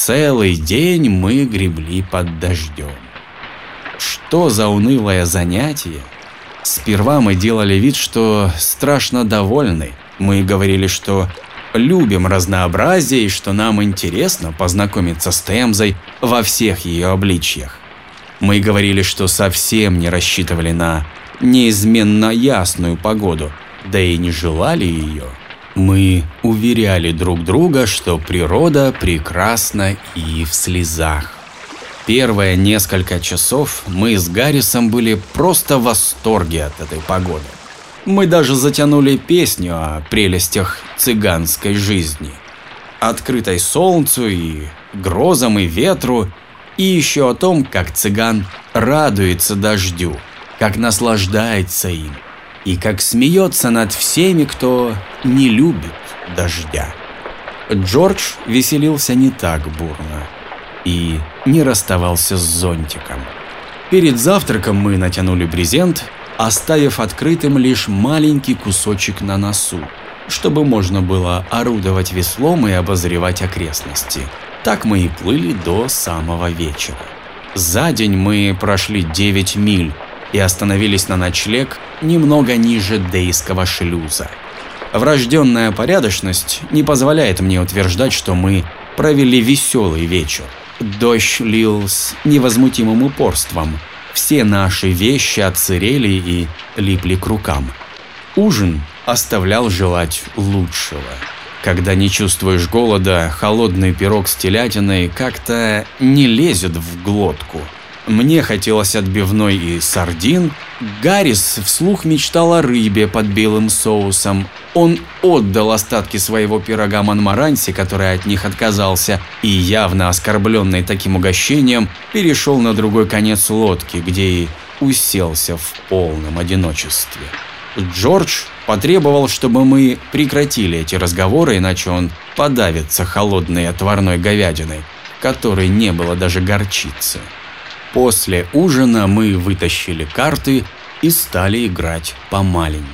Целый день мы гребли под дождем. Что за унылое занятие? Сперва мы делали вид, что страшно довольны. Мы говорили, что любим разнообразие и что нам интересно познакомиться с Темзой во всех ее обличьях. Мы говорили, что совсем не рассчитывали на неизменно ясную погоду, да и не желали ее. Мы уверяли друг друга, что природа прекрасна и в слезах. Первые несколько часов мы с Гаррисом были просто в восторге от этой погоды. Мы даже затянули песню о прелестях цыганской жизни. Открытой солнцу и грозам и ветру, и еще о том, как цыган радуется дождю, как наслаждается им, и как смеется над всеми, кто не любит дождя. Джордж веселился не так бурно и не расставался с зонтиком. Перед завтраком мы натянули брезент, оставив открытым лишь маленький кусочек на носу, чтобы можно было орудовать веслом и обозревать окрестности. Так мы и плыли до самого вечера. За день мы прошли 9 миль и остановились на ночлег немного ниже Дейского шлюза. Врожденная порядочность не позволяет мне утверждать, что мы провели веселый вечер. Дождь лил с невозмутимым упорством. Все наши вещи отсырели и липли к рукам. Ужин оставлял желать лучшего. Когда не чувствуешь голода, холодный пирог с телятиной как-то не лезет в глотку. Мне хотелось отбивной и сардин. Гаррис вслух мечтал о рыбе под белым соусом. Он отдал остатки своего пирога Монмаранси, который от них отказался, и явно оскорбленный таким угощением, перешел на другой конец лодки, где и уселся в полном одиночестве. Джордж потребовал, чтобы мы прекратили эти разговоры, иначе он подавится холодной отварной говядиной, которой не было даже горчицы. После ужина мы вытащили карты и стали играть помаленько.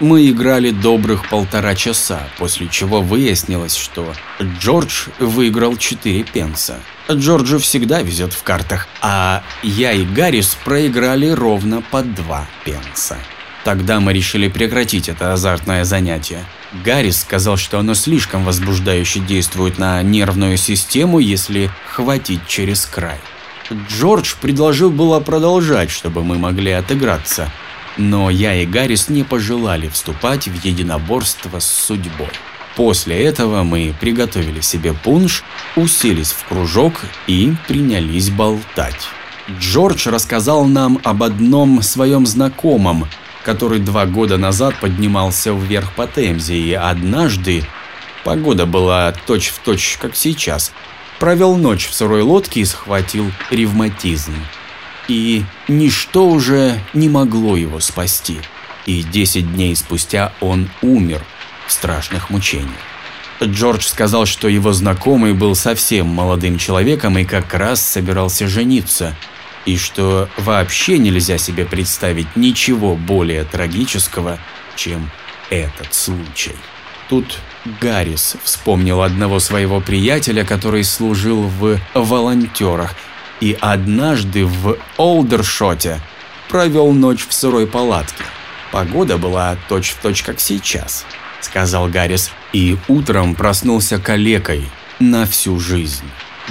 Мы играли добрых полтора часа, после чего выяснилось, что Джордж выиграл 4 пенса. Джорджу всегда везет в картах, а я и Гаррис проиграли ровно по 2 пенса. Тогда мы решили прекратить это азартное занятие. Гаррис сказал, что оно слишком возбуждающе действует на нервную систему, если хватить через край. Джордж предложил было продолжать, чтобы мы могли отыграться, но я и Гаррис не пожелали вступать в единоборство с судьбой. После этого мы приготовили себе пунш, уселись в кружок и принялись болтать. Джордж рассказал нам об одном своем знакомом, который два года назад поднимался вверх по Темзе и однажды, погода была точь-в-точь точь как сейчас, провел ночь в сырой лодке и схватил ревматизм. И ничто уже не могло его спасти. И 10 дней спустя он умер в страшных мучениях. Джордж сказал, что его знакомый был совсем молодым человеком и как раз собирался жениться – и что вообще нельзя себе представить ничего более трагического, чем этот случай. Тут Гаррис вспомнил одного своего приятеля, который служил в волонтерах и однажды в Олдершоте провел ночь в сырой палатке. Погода была точь-в-точь точь как сейчас, сказал Гаррис, и утром проснулся калекой на всю жизнь.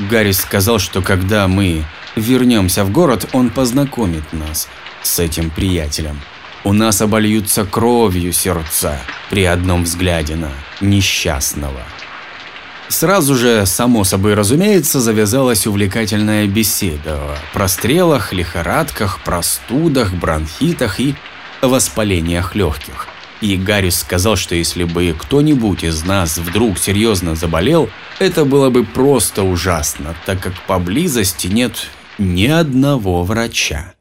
Гаррис сказал, что когда мы вернемся в город, он познакомит нас с этим приятелем. У нас обольются кровью сердца при одном взгляде на несчастного. Сразу же, само собой разумеется, завязалась увлекательная беседа о прострелах, лихорадках, простудах, бронхитах и воспалениях легких. И Гаррис сказал, что если бы кто-нибудь из нас вдруг серьезно заболел, это было бы просто ужасно, так как поблизости нет ни одного врача.